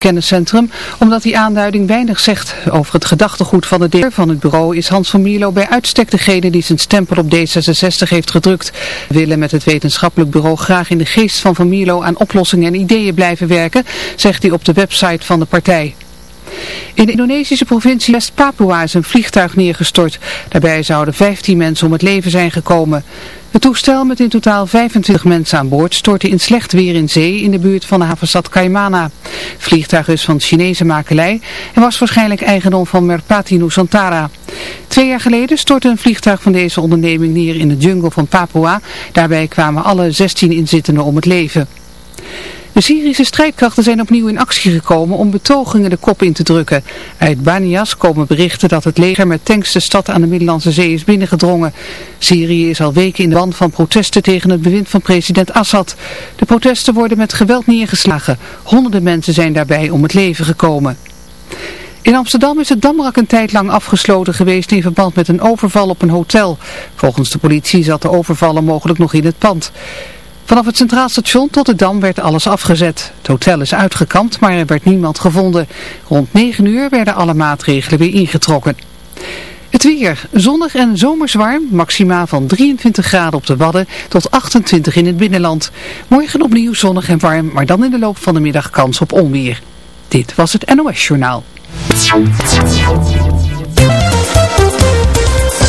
kenniscentrum, omdat die aanduiding weinig zegt over het gedachtegoed van de deel van het bureau is Hans van Mierlo bij uitstek degene die zijn stempel op D66 heeft gedrukt. We willen met het wetenschappelijk bureau graag in de geest van Van Mierlo aan oplossingen en ideeën blijven werken, zegt hij op de website van de partij. In de Indonesische provincie West-Papua is een vliegtuig neergestort. Daarbij zouden 15 mensen om het leven zijn gekomen. Het toestel met in totaal 25 mensen aan boord stortte in slecht weer in zee in de buurt van de havenstad Kaimana. Het vliegtuig is van Chinese makelij en was waarschijnlijk eigendom van Merpati Nusantara. Twee jaar geleden stortte een vliegtuig van deze onderneming neer in de jungle van Papua. Daarbij kwamen alle 16 inzittenden om het leven. De Syrische strijdkrachten zijn opnieuw in actie gekomen om betogingen de kop in te drukken. Uit Banias komen berichten dat het leger met tanks de stad aan de Middellandse Zee is binnengedrongen. Syrië is al weken in de band van protesten tegen het bewind van president Assad. De protesten worden met geweld neergeslagen. Honderden mensen zijn daarbij om het leven gekomen. In Amsterdam is het Damrak een tijd lang afgesloten geweest in verband met een overval op een hotel. Volgens de politie zat de overvaller mogelijk nog in het pand. Vanaf het Centraal Station tot de Dam werd alles afgezet. Het hotel is uitgekampt, maar er werd niemand gevonden. Rond 9 uur werden alle maatregelen weer ingetrokken. Het weer, zonnig en zomers warm, maximaal van 23 graden op de Wadden tot 28 in het binnenland. Morgen opnieuw zonnig en warm, maar dan in de loop van de middag kans op onweer. Dit was het NOS Journaal.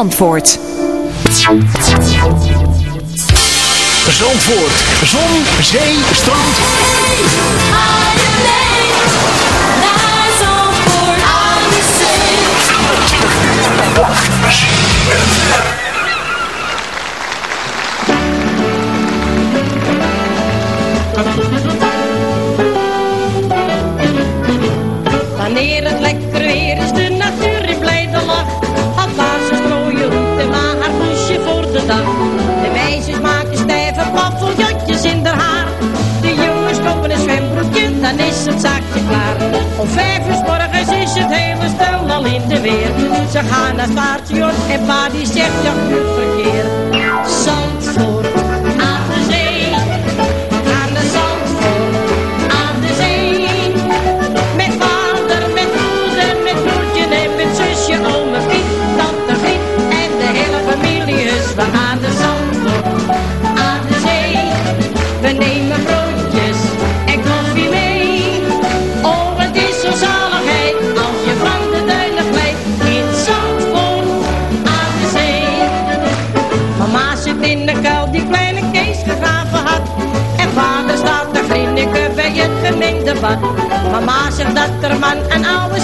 Zandvoort. Zon, zee, strand. Om vijf uur morgens is het hele stel al in de weer. Ze gaan naar het station en pa die zegt ja, verkeer. Zandvoort Mama zegt dat er man een oude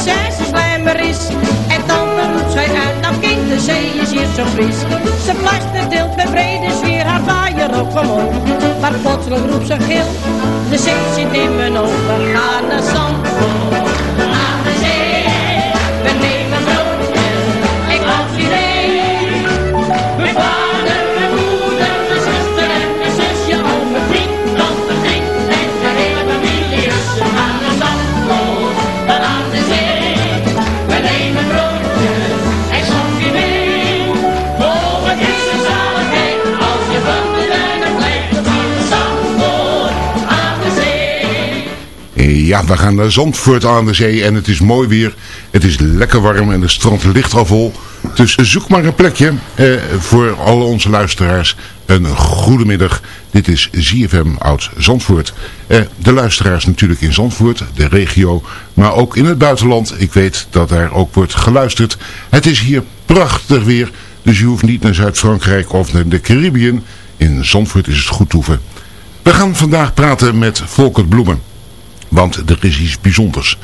slijmer is. En dan roept zij uit, dat kind, de zee is hier zo fris. Ze plaster deelt met brede sfeer haar vaaier op omhoog. Maar plotseling roept ze gil, de zee zit in mijn ogen. Ga naar Zandvoort. Ja, we gaan naar Zandvoort aan de zee en het is mooi weer. Het is lekker warm en de strand ligt al vol. Dus zoek maar een plekje eh, voor alle onze luisteraars. Een goede middag. Dit is ZFM Oud Zandvoort. Eh, de luisteraars natuurlijk in Zandvoort, de regio, maar ook in het buitenland. Ik weet dat daar ook wordt geluisterd. Het is hier prachtig weer. Dus je hoeft niet naar Zuid-Frankrijk of naar de Caribbean. In Zandvoort is het goed toeven. We gaan vandaag praten met Volker Bloemen. Want er is iets bijzonders.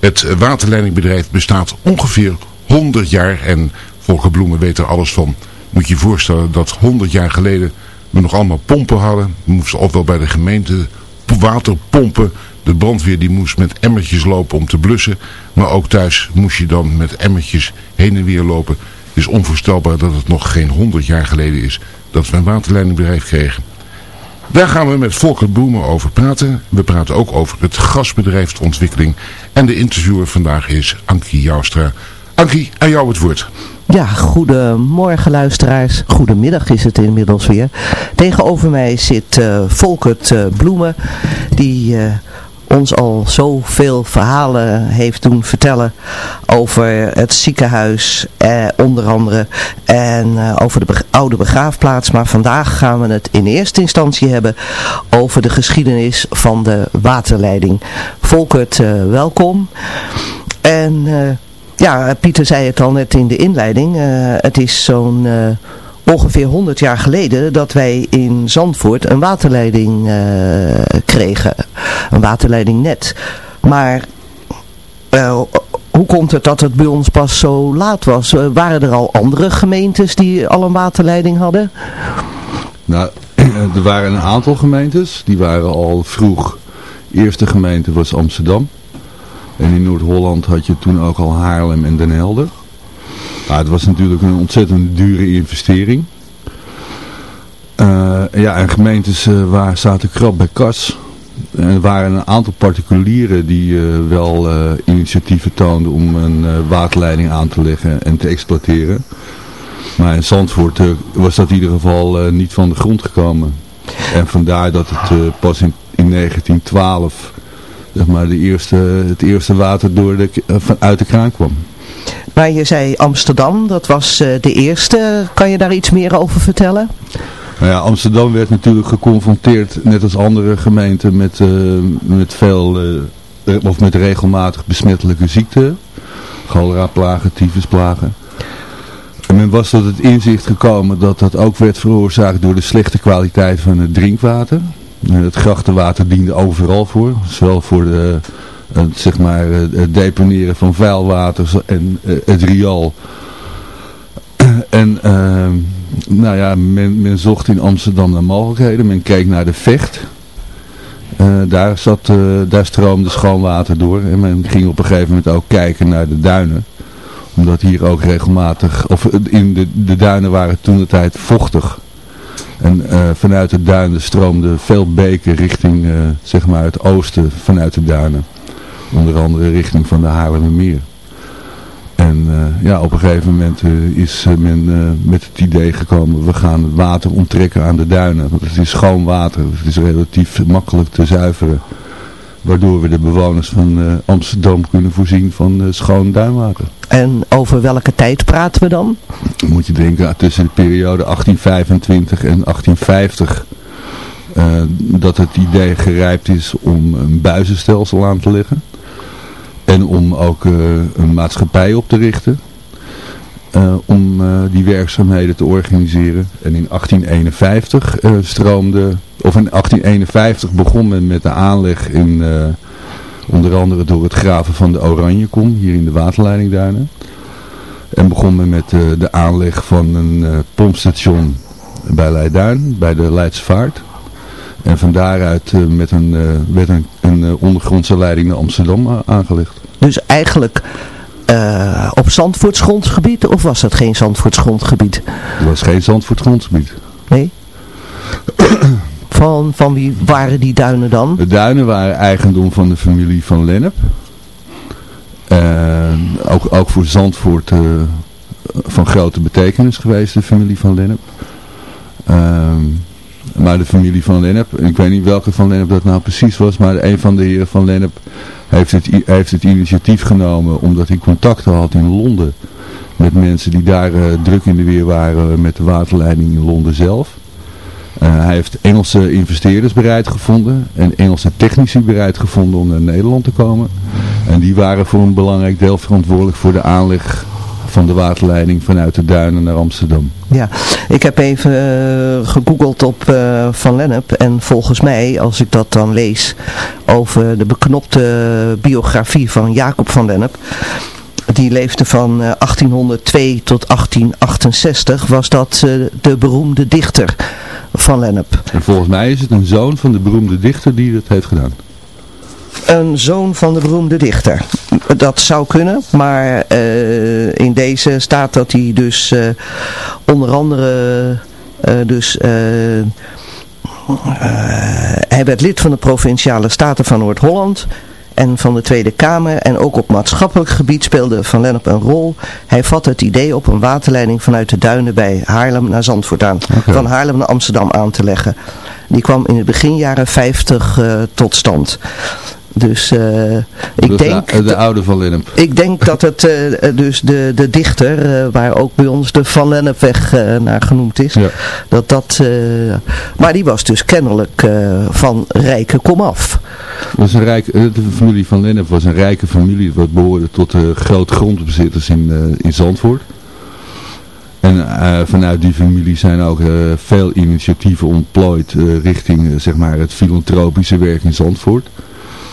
Het waterleidingbedrijf bestaat ongeveer 100 jaar en Volker Bloemen weet er alles van. Moet je je voorstellen dat 100 jaar geleden we nog allemaal pompen hadden. We moesten ofwel bij de gemeente water pompen. De brandweer die moest met emmertjes lopen om te blussen. Maar ook thuis moest je dan met emmertjes heen en weer lopen. Het is onvoorstelbaar dat het nog geen 100 jaar geleden is dat we een waterleidingbedrijf kregen. Daar gaan we met Volker Boemen over praten. We praten ook over het gasbedrijfsontwikkeling. En de interviewer vandaag is Ankie Joustra. Ankie, aan jou het woord. Ja, goedemorgen luisteraars. Goedemiddag is het inmiddels weer. Tegenover mij zit uh, Volkert uh, Bloemen, die uh, ons al zoveel verhalen heeft doen vertellen over het ziekenhuis, eh, onder andere, en eh, over de oude begraafplaats. Maar vandaag gaan we het in eerste instantie hebben over de geschiedenis van de waterleiding. Volkert, uh, welkom. En ja, Pieter zei het al net in de inleiding. het is zo'n ongeveer 100 jaar geleden dat wij in Zandvoort een waterleiding uh, kregen. Een waterleidingnet. Maar uh, hoe komt het dat het bij ons pas zo laat was? Uh, waren er al andere gemeentes die al een waterleiding hadden? Nou, er waren een aantal gemeentes. Die waren al vroeg. De eerste gemeente was Amsterdam. En in Noord-Holland had je toen ook al Haarlem en Den Helder. Nou, het was natuurlijk een ontzettend dure investering. Uh, ja, en gemeentes uh, waar zaten krap bij kas. Er waren een aantal particulieren die uh, wel initiatieven toonden om een waterleiding aan te leggen en te exploiteren. Maar in Zandvoort was dat in ieder geval niet van de grond gekomen. En vandaar dat het pas in, in 1912 zeg maar, de eerste, het eerste water door de, uit de kraan kwam. Maar je zei Amsterdam, dat was uh, de eerste. Kan je daar iets meer over vertellen? Nou ja, Amsterdam werd natuurlijk geconfronteerd, net als andere gemeenten, met, uh, met veel, uh, of met regelmatig besmettelijke ziekten. Cholera-plagen, tyfusplagen. En men was tot het inzicht gekomen dat dat ook werd veroorzaakt door de slechte kwaliteit van het drinkwater. Het grachtenwater diende overal voor, zowel voor de het, zeg maar, het deponeren van vuilwater en eh, het riool. En ehm, nou ja, men, zocht in Amsterdam naar mogelijkheden. Men keek naar de vecht. Daar, zat, daar stroomde schoonwater door. En men ging op een gegeven moment ook kijken naar de duinen. Omdat hier ook regelmatig, of in de, de duinen waren toen de tijd vochtig. En vanuit de duinen stroomde veel beken richting zeg maar het oosten vanuit de duinen. Onder andere richting van de Haarlemmermeer. En uh, ja, op een gegeven moment uh, is uh, men met het idee gekomen, we gaan het water onttrekken aan de duinen. Want het is schoon water, het is relatief makkelijk te zuiveren. Waardoor we de bewoners van Amsterdam kunnen voorzien van schoon duinwater. En over welke tijd praten we dan? Dan moet je denken tussen de periode 1825 en 1850 dat het idee gerijpt is om een buizenstelsel aan te leggen. En om ook uh, een maatschappij op te richten. Uh, om uh, die werkzaamheden te organiseren. En in 1851 stroomde, of in 1851 begon men met de aanleg in, onder andere door het graven van de Oranjekom, hier in de waterleidingduinen. En begon men met de aanleg van een pompstation bij Leiduin, bij de Leidsvaart. En van daaruit uh, met een, uh, werd een, een uh, ondergrondse leiding naar Amsterdam aangelegd. Dus eigenlijk op Zandvoorts grondgebied of was dat geen Zandvoorts grondgebied? Het was geen Zandvoorts grondgebied. Nee? van, van wie waren die duinen dan? De duinen waren eigendom van de familie van Lennep. ook, ook voor Zandvoort van grote betekenis geweest, de familie van Lennep. Ehm maar de familie van Lennep, ik weet niet welke van Lennep dat nou precies was, maar een van de heren van Lennep heeft het, heeft het initiatief genomen omdat hij contacten had in Londen met mensen die daar uh, druk in de weer waren met de waterleiding in Londen zelf. Uh, hij heeft Engelse investeerders bereid gevonden en Engelse technici bereid gevonden om naar Nederland te komen. En die waren voor een belangrijk deel verantwoordelijk voor de aanleg van de waterleiding vanuit de duinen naar Amsterdam. Ja, ik heb even uh, gegoogeld op uh, Van Lennep en volgens mij, als ik dat dan lees over de beknopte biografie van Jacob van Lennep, die leefde van 1802 tot 1868, was dat de beroemde dichter van Lennep. En volgens mij is het een zoon van de beroemde dichter die dat heeft gedaan een zoon van de beroemde dichter. Dat zou kunnen, maar uh, in deze staat dat hij dus uh, onder andere uh, dus hij werd lid van de Provinciale Staten van Noord-Holland en van de Tweede Kamer en ook op maatschappelijk gebied speelde Van Lennep een rol. Hij vatte het idee op een waterleiding vanuit de duinen bij Haarlem naar Zandvoort aan. Okay. Van Haarlem naar Amsterdam aan te leggen. Die kwam in het begin jaren 50 uh, tot stand. Dus uh, ik dus denk... De, de oude Van Lennep. Ik denk dat het uh, dus de, de dichter, uh, waar ook bij ons de Van Lennepweg naar genoemd is. Ja. Dat dat... maar die was dus kennelijk van rijke komaf. Was een rijk, de familie Van Lennep was een rijke familie. Wat behoorde tot de grote grondbezitters in, in Zandvoort. En vanuit die familie zijn ook veel initiatieven ontplooid richting zeg maar, het filantropische werk in Zandvoort.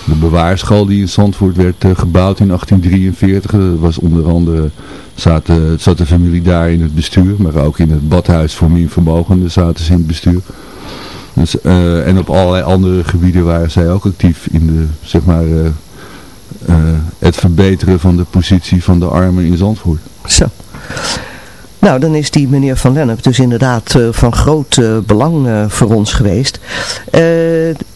De bewaarschool die in Zandvoort werd uh, gebouwd in 1843. Dat was onder andere, zat, uh, zat de familie daar in het bestuur. Maar ook in het badhuis voor minvermogenden zaten ze in het bestuur. Dus, en op allerlei andere gebieden waren zij ook actief in de, zeg maar, het verbeteren van de positie van de armen in Zandvoort. Zo. Nou, dan is die meneer Van Lennep dus inderdaad van groot belang voor ons geweest.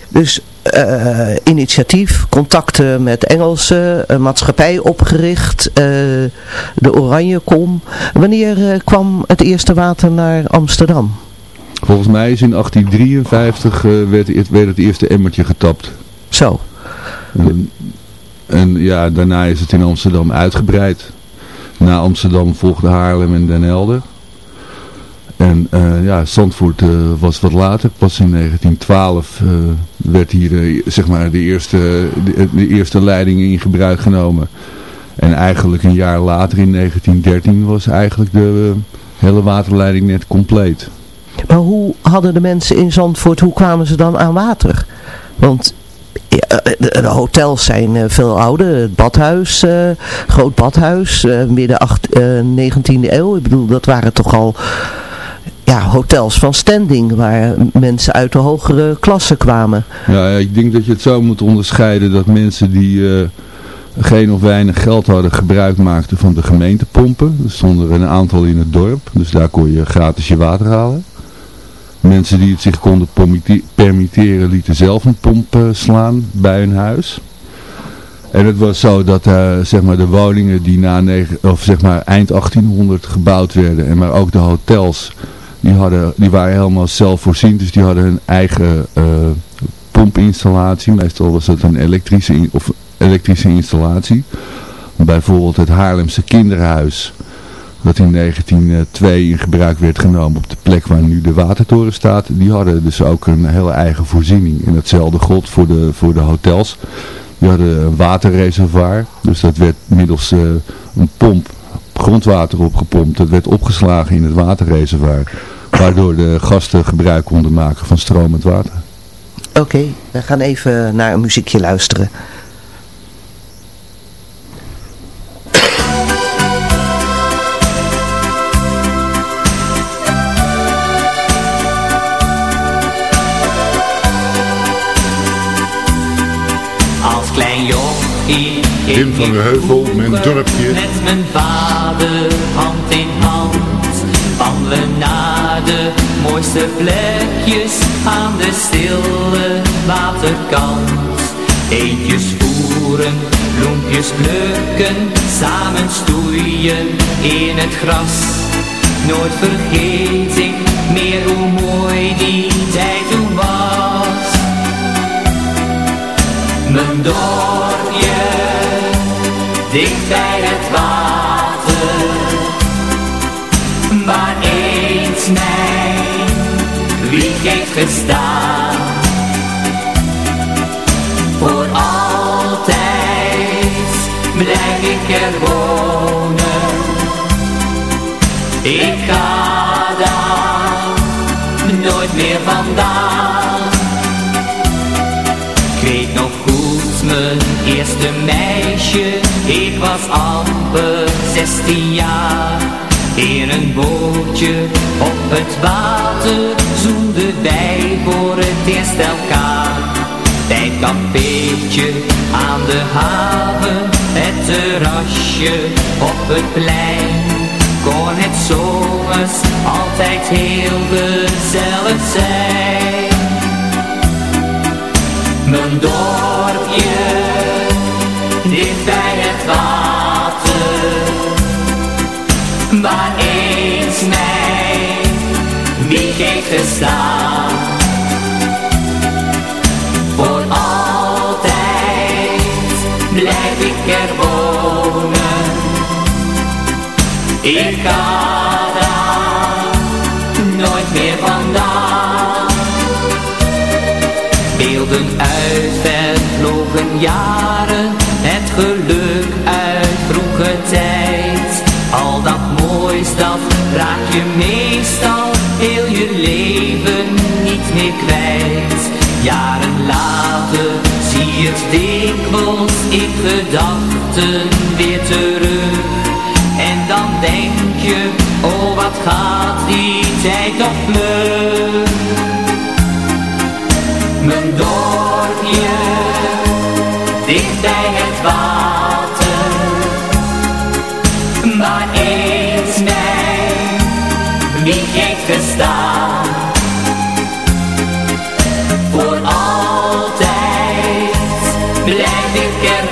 dus uh, initiatief, contacten met Engelse, een maatschappij opgericht, uh, de Oranjekom. Wanneer uh, kwam het eerste water naar Amsterdam? Volgens mij is in 1853 werd, het, werd het eerste emmertje getapt. Zo. En, en, ja, daarna is het in Amsterdam uitgebreid. Na Amsterdam volgde Haarlem en Den Helder. En uh, ja, Zandvoort uh, was wat later, pas in 1912 uh, werd hier zeg maar de eerste, de, eerste leiding in gebruik genomen. En eigenlijk een jaar later, in 1913, was eigenlijk de hele waterleiding net compleet. Maar hoe hadden de mensen in Zandvoort, hoe kwamen ze dan aan water? Want de hotels zijn veel ouder. Het badhuis, groot badhuis, midden acht, uh, 19e eeuw. Ik bedoel, dat waren toch al ja, hotels van standing waar mensen uit de hogere klasse kwamen. Ja, ik denk dat je het zo moet onderscheiden dat mensen die uh, geen of weinig geld hadden gebruik maakten van de gemeentepompen. Er stonden een aantal in het dorp, dus daar kon je gratis je water halen. Mensen die het zich konden permitteren lieten zelf een pomp uh, slaan bij hun huis. En het was zo dat uh, zeg maar de woningen die na negen, of zeg maar eind 1800 gebouwd werden, en maar ook de hotels die, hadden, die waren helemaal zelfvoorziend, dus die hadden hun eigen uh, pompinstallatie. Meestal was dat een elektrische, of elektrische installatie. Bijvoorbeeld het Haarlemse kinderhuis, dat in 1902 in gebruik werd genomen op de plek waar nu de watertoren staat. Die hadden dus ook een hele eigen voorziening. En hetzelfde gold voor de, voor de hotels. Die hadden een waterreservoir, dus dat werd middels uh, een pomp grondwater opgepompt. Dat werd opgeslagen in het waterreservoir. Waardoor de gasten gebruik konden maken van stromend water. Oké, we gaan even naar een muziekje luisteren. Tim van der Heuvel, mijn dorpje. Met mijn vader hand in hand wandelen naar de mooiste plekjes aan de stille waterkant. Eetjes voeren, bloempjes plukken, samen stoeien in het gras. Nooit vergeet ik meer hoe mooi die tijd toen was. Mijn dorpje, dicht bij het water, waar eens mij wie heeft gestaan. Voor altijd blijf ik er wonen, Ik ga daar nooit meer vandaan. Ik weet nog goed mijn eerste meisje, ik was amper 16 jaar. In een bootje op het water zoenden wij voor het eerst elkaar. Bij het aan de haven, het terrasje op het plein. Kon het zomers altijd heel gezellig zijn. Mijn dorpje, dicht bij het water, waar eens mij wie heeft gestaan. Voor altijd blijf ik er wonen. Ik ga daar nooit meer vandaan. Beelden uit vervlogen jaren, je meestal heel je leven niet meer kwijt. Jaren later zie je het dikwijls in gedachten weer terug. En dan denk je, oh wat gaat die tijd toch vlug. Blijf ik er.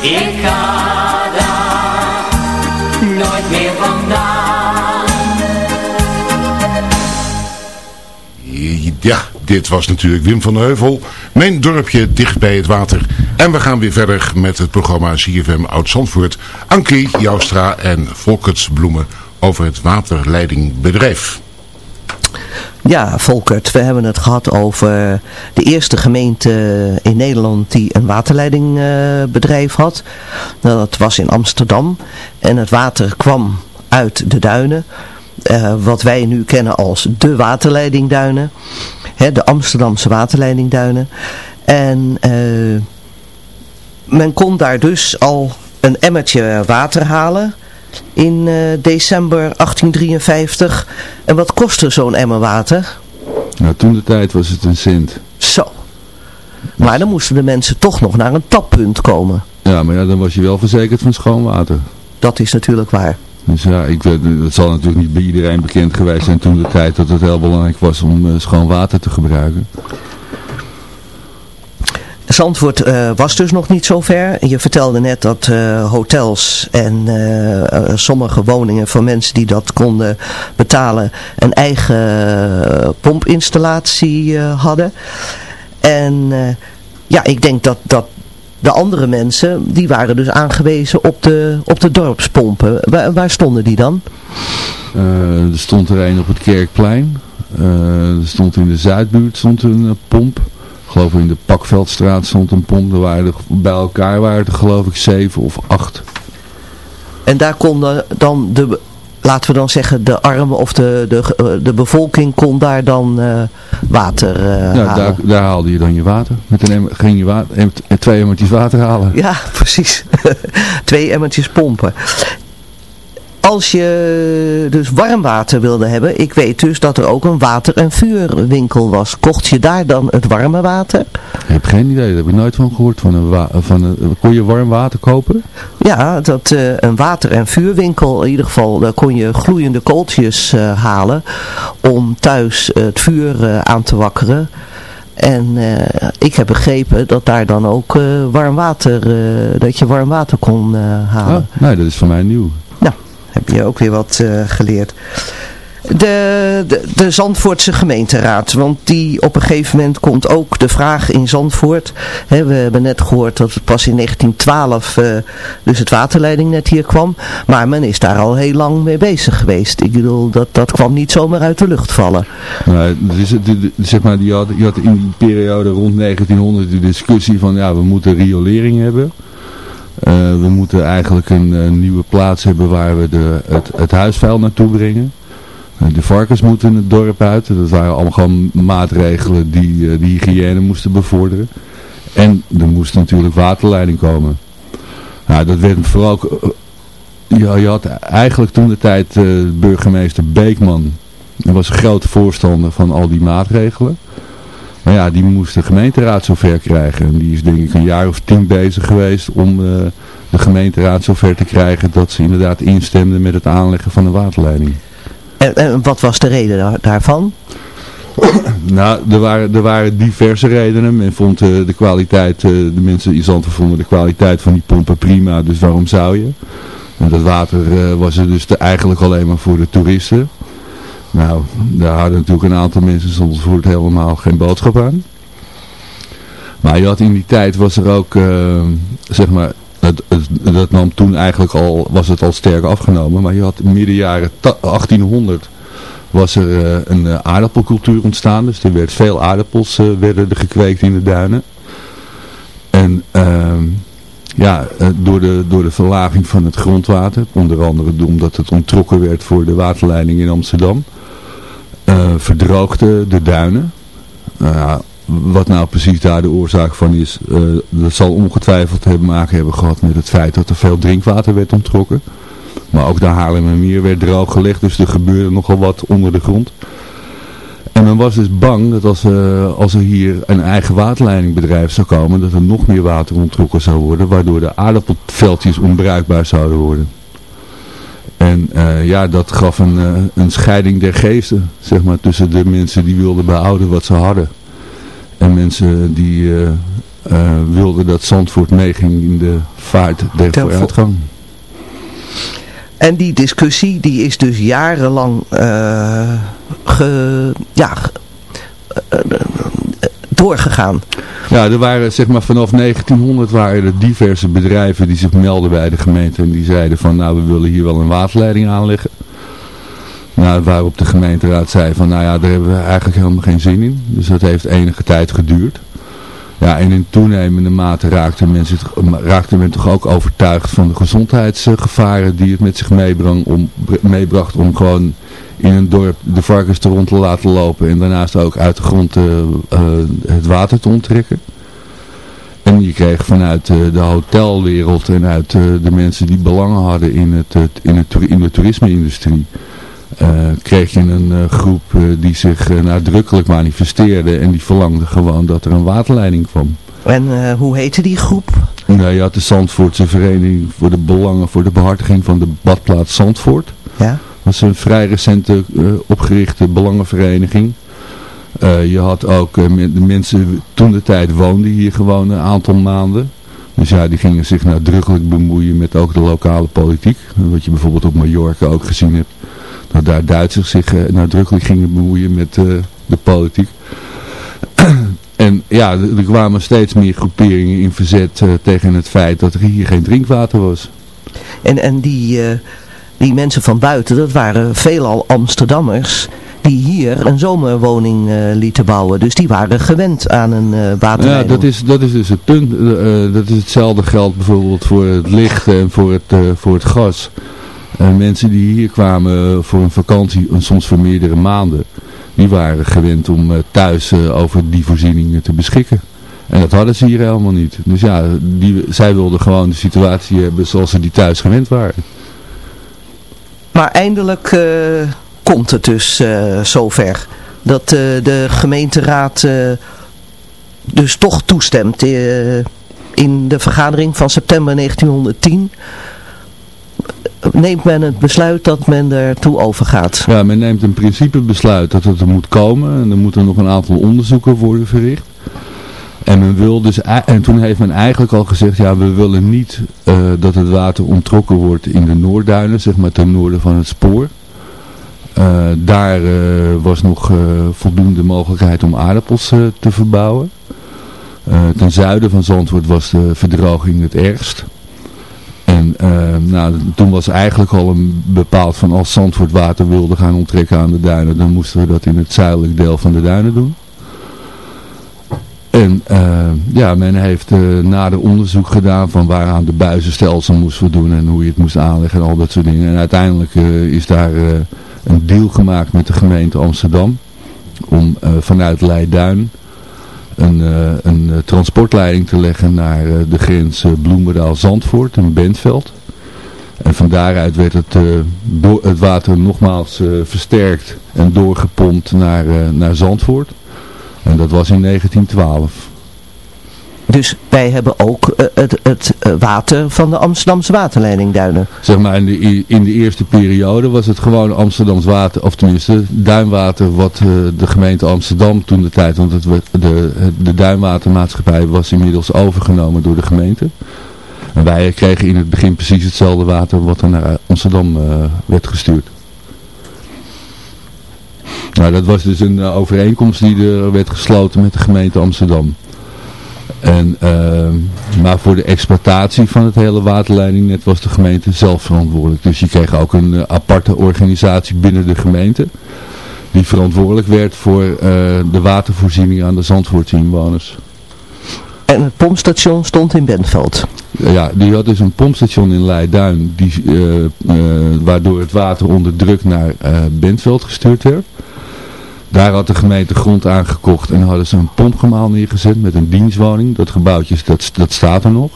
Ik ga daar nooit meer vandaan. Ja, dit was natuurlijk Wim van Heuvel. Mijn dorpje dicht bij het water. En we gaan weer verder met het programma CFM Oud-Zandvoort. Ankie, Joustra en Volkerts Bloemen over het waterleidingbedrijf. Ja, Volkert, we hebben het gehad over de eerste gemeente in Nederland die een waterleidingbedrijf had. Nou, dat was in Amsterdam en het water kwam uit de duinen. Eh, wat wij nu kennen als de waterleidingduinen. De Amsterdamse waterleidingduinen. En eh, men kon daar dus al een emmertje water halen in eh, december 1853. En wat kostte zo'n emmer water? Nou, toen de tijd was het een cent. Zo. Maar dan moesten de mensen toch nog naar een tappunt komen. Ja, maar ja, dan was je wel verzekerd van schoon water. Dat is natuurlijk waar. Dus ja, ik, weet- het zal natuurlijk niet bij iedereen bekend geweest zijn toen de tijd dat het heel belangrijk was om eh, schoon water te gebruiken. Zandvoort eh, was dus nog niet zo ver. Je vertelde net dat eh, hotels en eh, sommige woningen voor mensen die dat konden betalen een eigen pompinstallatie hadden. En ja, ik denk dat, dat de andere mensen, die waren dus aangewezen op de, op de dorpspompen. Waar, stonden die dan? Er stond er een op het Kerkplein. Er stond in de Zuidbuurt stond een eh, pomp. Ik geloof in de Pakveldstraat stond een pomp. Er waren er, bij elkaar waren er geloof ik zeven of acht. En daar konden dan de, laten we dan zeggen, de armen of de, de, eh, de bevolking kon daar dan eh, water eh, Ja, halen. daar, daar haalde je dan je water. Met een emmer, ging je water, em- twee emmertjes water halen. Ja, precies. Twee emmertjes pompen. Als je dus warm water wilde hebben, ik weet dus dat er ook een water- en vuurwinkel was. Kocht je daar dan het warme water? Ik heb geen idee, daar heb ik nooit van gehoord. Van een van een, kon je warm water kopen? Ja, dat eh, een water- en vuurwinkel, in ieder geval, daar kon je gloeiende kooltjes eh, halen om thuis het vuur eh, aan te wakkeren. En ik heb begrepen dat daar dan ook warm water, dat je warm water kon halen. Ah, nee, dat is voor mij nieuw. Heb je ook weer wat eh, geleerd. De, de, de Zandvoortse gemeenteraad, want die op een gegeven moment komt ook de vraag in Zandvoort. We hebben net gehoord dat het pas in 1912 eh, dus het waterleidingnet hier kwam. Maar men is daar al heel lang mee bezig geweest. Ik bedoel, dat, dat kwam niet zomaar uit de lucht vallen. Zeg maar, je, had, je had in die periode rond 1900 de discussie van ja, we moeten riolering hebben. We moeten eigenlijk een nieuwe plaats hebben waar we de, het, het huisvuil naartoe brengen. De varkens moeten het dorp uit. Dat waren allemaal gewoon maatregelen die de hygiëne moesten bevorderen. En er moest natuurlijk waterleiding komen. Nou, dat werd vooral... Ja, je had eigenlijk toen de tijd burgemeester Beekman. Was een grote voorstander van al die maatregelen. Maar ja, die moest de gemeenteraad zover krijgen. En die is denk ik een jaar of tien bezig geweest om uh, de gemeenteraad zover te krijgen dat ze inderdaad instemden met het aanleggen van de waterleiding. En, en wat was de reden daarvan? nou, er waren, er waren diverse redenen. Men vond uh, de kwaliteit, uh, de mensen in Zandvoort vonden de kwaliteit van die pompen prima, dus waarom zou je? En dat water was er dus eigenlijk alleen maar voor de toeristen. Nou, daar hadden natuurlijk een aantal mensen soms voor het helemaal geen boodschap aan. Maar je had in die tijd was er ook, zeg maar, het, dat nam toen eigenlijk al, was het al sterk afgenomen. Maar je had midden jaren 1800 was er uh, een uh, aardappelcultuur ontstaan. Dus er werd veel aardappels werden er gekweekt in de duinen. En ehm, ja, door, de, door de verlaging van het grondwater, onder andere omdat het ontrokken werd voor de waterleiding in Amsterdam, verdroogden de duinen. wat nou precies daar de oorzaak van is, dat zal ongetwijfeld te maken hebben gehad met het feit dat er veel drinkwater werd ontrokken. Maar ook de Haarlemmermeer werd droog gelegd, dus er gebeurde nogal wat onder de grond. En men was dus bang dat als, uh, als er hier een eigen waterleidingbedrijf zou komen, dat er nog meer water onttrokken zou worden, waardoor de aardappelveldjes onbruikbaar zouden worden. En uh, ja, dat gaf een, uh, een scheiding der geesten, zeg maar, tussen de mensen die wilden behouden wat ze hadden. En mensen die wilden dat Zandvoort meeging in de vaart der vooruitgang. En die discussie die is dus jarenlang ge, ja, Ja, er waren zeg maar vanaf 1900 waren er diverse bedrijven die zich melden bij de gemeente en die zeiden van nou we willen hier wel een waterleiding aanleggen. Nou, waarop de gemeenteraad zei van nou ja, daar hebben we eigenlijk helemaal geen zin in. Dus dat heeft enige tijd geduurd. Ja, en in toenemende mate raakte, mensen, raakte men toch ook overtuigd van de gezondheidsgevaren die het met zich meebrang om, meebracht om gewoon in een dorp de varkens te rond te laten lopen en daarnaast ook uit de grond uh, het water te onttrekken. En je kreeg vanuit uh, de hotelwereld en uit de mensen die belangen hadden in, het, in, het, in de toerisme-industrie kreeg je een groep die zich nadrukkelijk manifesteerde en die verlangde gewoon dat er een waterleiding kwam. En hoe heette die groep? Nou, je had de Zandvoortse Vereniging voor de Belangen voor de Behartiging van de Badplaats Zandvoort. Ja. Is een vrij recente opgerichte belangenvereniging. je had ook de mensen toen de tijd woonden hier gewoon een aantal maanden. Dus ja, die gingen zich nadrukkelijk bemoeien met ook de lokale politiek. Wat je bijvoorbeeld op Mallorca ook gezien hebt dat daar Duitsers zich nadrukkelijk gingen bemoeien met de politiek. en ja, er kwamen steeds meer groeperingen in verzet tegen het feit dat er hier geen drinkwater was. En, en die, die mensen van buiten, dat waren veelal Amsterdammers die hier een zomerwoning uh, lieten bouwen. Dus die waren gewend aan een uh, waterleiding. Ja, dat is, dat is dus het punt. Uh, dat is hetzelfde geldt bijvoorbeeld voor het licht en voor het, voor het gas. En mensen die hier kwamen voor een vakantie, soms voor meerdere maanden, die waren gewend om eh, thuis eh, over die voorzieningen te beschikken. En dat hadden ze hier helemaal niet. Dus ja, die, zij wilden gewoon de situatie hebben zoals ze die thuis gewend waren. Maar eindelijk uh, komt het dus uh, zover dat uh, de gemeenteraad dus toch toestemt. in de vergadering van september 1910 neemt men het besluit dat men ertoe overgaat. Ja, men neemt een principebesluit dat het er moet komen. En er moeten nog een aantal onderzoeken worden verricht. En, men wil dus, en toen heeft men eigenlijk al gezegd, ja we willen niet uh, dat het water ontrokken wordt in de Noordduinen, zeg maar ten noorden van het spoor. Uh, daar uh, was nog voldoende mogelijkheid om aardappels te verbouwen. ten zuiden van Zandvoort was de verdroging het ergst. En nou, toen was eigenlijk al een bepaald van als Zandvoort water wilde gaan onttrekken aan de duinen, dan moesten we dat in het zuidelijk deel van de duinen doen. En uh, ja, men heeft uh, nader onderzoek gedaan van waaraan de buizenstelsel moest voldoen en hoe je het moest aanleggen en al dat soort dingen. En uiteindelijk uh, is daar een deal gemaakt met de gemeente Amsterdam om vanuit Leiduin een, een transportleiding te leggen naar de grens Bloemendaal-Zandvoort in Bentveld. En van daaruit werd het, het water nogmaals versterkt en doorgepompt naar, naar Zandvoort. En dat was in 1912. Dus wij hebben ook uh, het, het uh, water van de Amsterdamse waterleiding duinen. Zeg maar in de, in de eerste periode was het gewoon Amsterdams water, of tenminste duinwater wat uh, de gemeente Amsterdam toen de tijd, want het, de, de duinwatermaatschappij was inmiddels overgenomen door de gemeente. En wij kregen in het begin precies hetzelfde water wat er naar Amsterdam werd gestuurd. Nou, dat was dus een uh, overeenkomst die er werd gesloten met de gemeente Amsterdam. En, uh, maar voor de exploitatie van het hele waterleidingnet was de gemeente zelf verantwoordelijk. Dus je kreeg ook een uh, aparte organisatie binnen de gemeente. Die verantwoordelijk werd voor de watervoorziening aan de Zandvoortse inwoners. En het pompstation stond in Bentveld? Ja, die had dus een pompstation in Leiduin. Die, waardoor het water onder druk naar Bentveld gestuurd werd. Daar had de gemeente grond aangekocht en hadden ze een pompgemaal neergezet met een dienstwoning. Dat gebouwtje dat, dat staat er nog.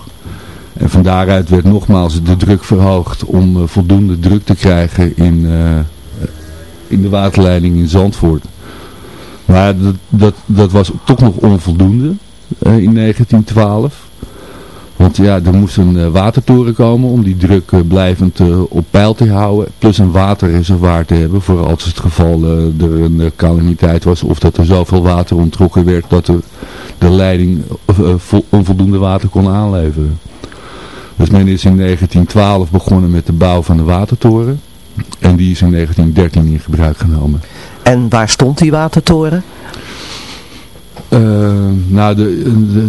En van daaruit werd nogmaals de druk verhoogd om uh, voldoende druk te krijgen in, uh, in de waterleiding in Zandvoort. Maar dat, dat, dat was toch nog onvoldoende uh, in 1912. Want ja, er moest een uh, watertoren komen om die druk uh, blijvend uh, op peil te houden. Plus een waterreservoir te hebben voor als het geval er een calamiteit was. Of dat er zoveel water ontrokken werd dat er de leiding onvoldoende water kon aanleveren. Dus men is in 1912 begonnen met de bouw van de watertoren. En die is in 1913 in gebruik genomen. En waar stond die watertoren? Uh, nou,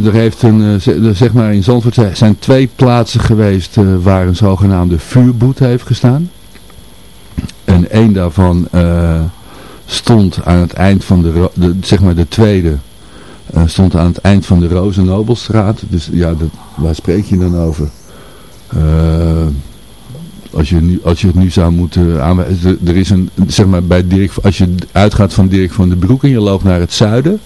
er heeft een, uh, zeg maar in Zandvoort zijn twee plaatsen geweest uh, waar een zogenaamde vuurboet heeft gestaan. En één daarvan stond aan het eind van de, de zeg maar de tweede, stond aan het eind van de Rozenobelstraat. Dus ja, dat, waar spreek je dan over? als je, nu, als je het nu zou moeten aanwijzen, er is een, zeg maar bij Dirk, als je uitgaat van Dirk van den Broek en je loopt naar het zuiden,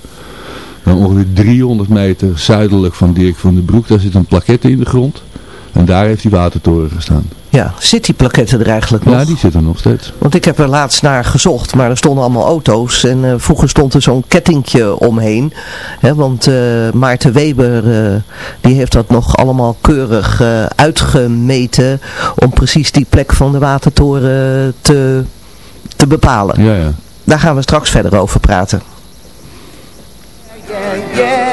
dan ongeveer 300 meter zuidelijk van Dirk van den Broek, daar zit een plaquette in de grond. En daar heeft die watertoren gestaan. Ja, zit die plaquette er eigenlijk nog? Ja, die zit er nog steeds. Want ik heb er laatst naar gezocht, maar er stonden allemaal auto's. En uh, vroeger stond er zo'n kettingje omheen. Hè, want uh, Maarten Weber, uh, die heeft dat nog allemaal keurig uitgemeten. Om precies die plek van de watertoren te, te bepalen. Ja, ja. Daar gaan we straks verder over praten. Yeah, yeah,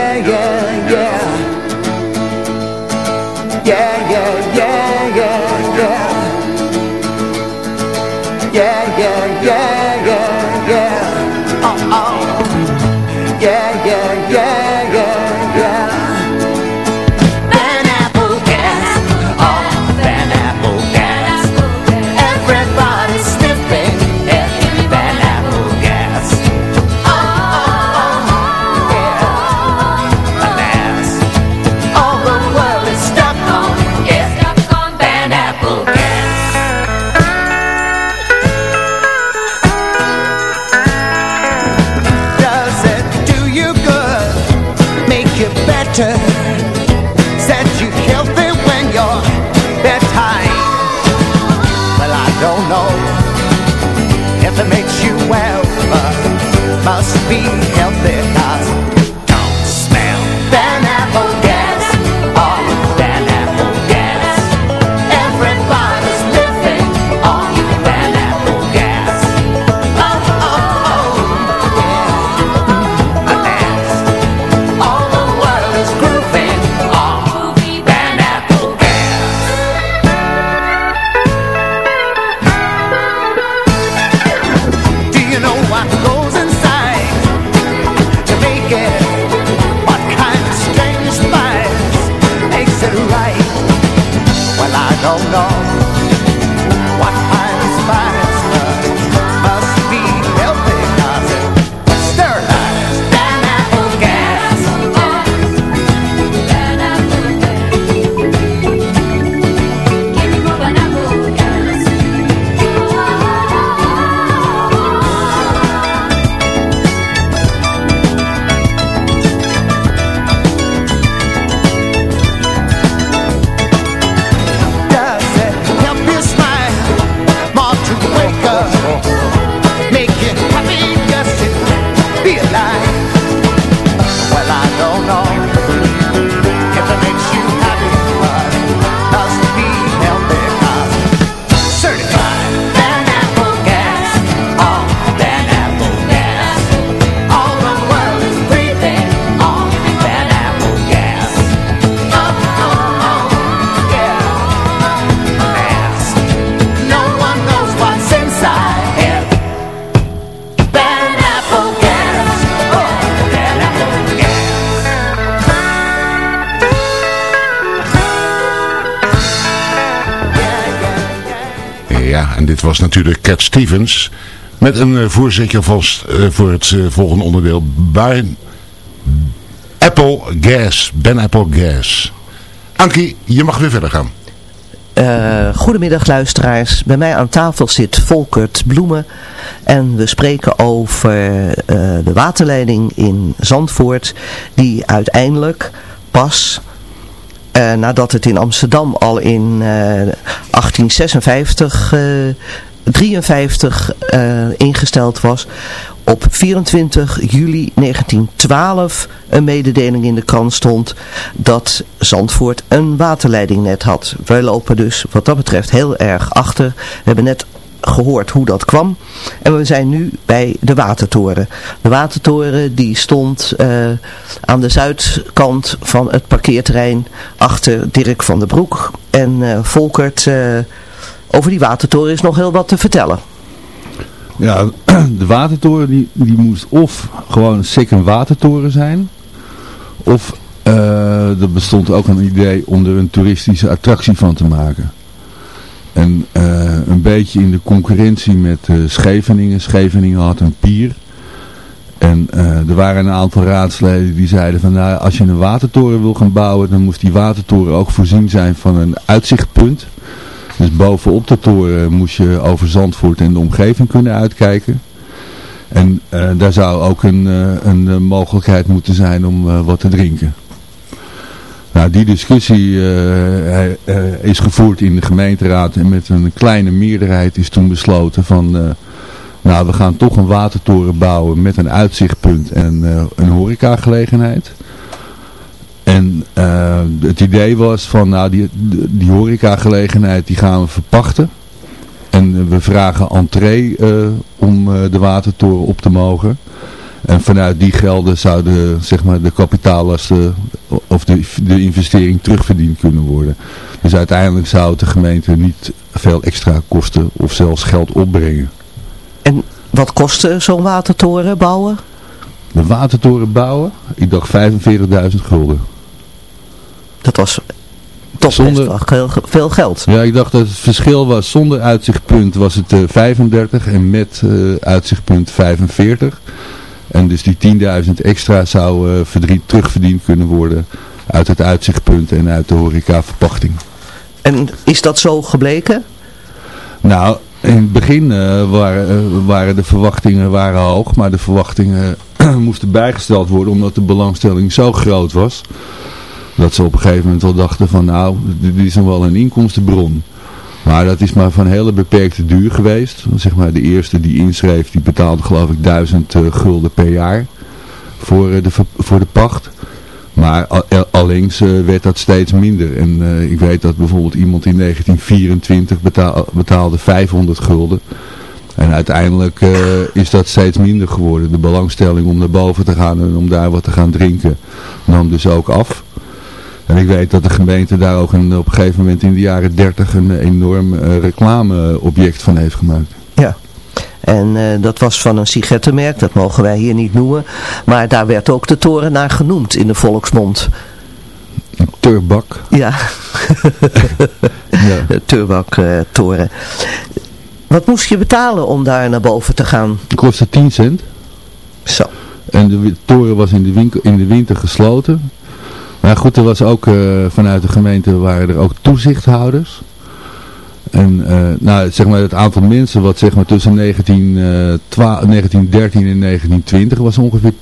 natuurlijk Cat Stevens met een uh, voorzetje vast uh, voor het uh, volgende onderdeel. Bij Apple Gas, Ben Apple Gas. Ankie, je mag weer verder gaan. Uh, goedemiddag luisteraars. Bij mij aan tafel zit Volkert Bloemen. En we spreken over de waterleiding in Zandvoort. Die uiteindelijk pas nadat het in Amsterdam al in 1856, 53 ingesteld was, op 24 juli 1912 een mededeling in de krant stond dat Zandvoort een waterleidingnet had. Wij lopen dus wat dat betreft heel erg achter. We hebben net gehoord hoe dat kwam. En we zijn nu bij de Watertoren. De Watertoren die stond uh, aan de zuidkant van het parkeerterrein achter Dirk van der Broek. En uh, Volkert, over die Watertoren is nog heel wat te vertellen. Ja, de watertoren die, die moest of gewoon een watertoren zijn. Of uh, er bestond ook een idee om er een toeristische attractie van te maken. En uh, een beetje in de concurrentie met uh, Scheveningen. Scheveningen had een pier. En er waren een aantal raadsleden die zeiden van nou, als je een watertoren wil gaan bouwen, dan moest die watertoren ook voorzien zijn van een uitzichtpunt. Dus bovenop de toren moest je over Zandvoort en de omgeving kunnen uitkijken. En uh, daar zou ook een, uh, een mogelijkheid moeten zijn om wat te drinken. Nou, die discussie is gevoerd in de gemeenteraad en met een kleine meerderheid is toen besloten van... nou, we gaan toch een watertoren bouwen met een uitzichtpunt en een horecagelegenheid. En uh, het idee was van, nou, die, die horecagelegenheid die gaan we verpachten. En we vragen entree uh, om uh, de watertoren op te mogen. En vanuit die gelden zouden zeg maar, de kapitaallasten of de, de investering terugverdiend kunnen worden. Dus uiteindelijk zou de gemeente niet veel extra kosten of zelfs geld opbrengen. En wat kostte zo'n watertoren bouwen? De watertoren bouwen? Ik dacht 45.000 gulden. Dat was toch zonder, wel veel geld. Ja, ik dacht dat het verschil was. Zonder uitzichtpunt was het uh, 35 en met uh, uitzichtpunt 45. En dus die 10.000 extra zou uh, verdriet terugverdiend kunnen worden uit het uitzichtpunt en uit de horecaverpachting. En is dat zo gebleken? Nou, in het begin waren, waren de verwachtingen waren hoog, maar de verwachtingen moesten bijgesteld worden omdat de belangstelling zo groot was dat ze op een gegeven moment wel dachten van nou, dit is wel een inkomstenbron. Maar dat is maar van hele beperkte duur geweest. Zeg maar de eerste die inschreef, die betaalde geloof ik duizend uh, gulden per jaar voor, uh, de, voor de pacht. Maar allengs uh, werd dat steeds minder. En ik weet dat bijvoorbeeld iemand in 1924 betaal, betaalde 500 gulden. En uiteindelijk is dat steeds minder geworden. De belangstelling om naar boven te gaan en om daar wat te gaan drinken nam dus ook af. En ik weet dat de gemeente daar ook een, op een gegeven moment in de jaren 30 een enorm uh, reclameobject van heeft gemaakt. Ja. En uh, dat was van een sigarettenmerk, dat mogen wij hier niet noemen. Maar daar werd ook de toren naar genoemd in de volksmond. Turbak. Ja, ja. de Turbak-toren. Uh, Wat moest je betalen om daar naar boven te gaan? Het kostte 10 cent. Zo. En de toren was in de, winkel, in de winter gesloten. Maar goed, er was ook uh, vanuit de gemeente waren er ook toezichthouders. En uh, nou, zeg maar het aantal mensen wat zeg maar tussen 19, uh, 1913 en 1920 was ongeveer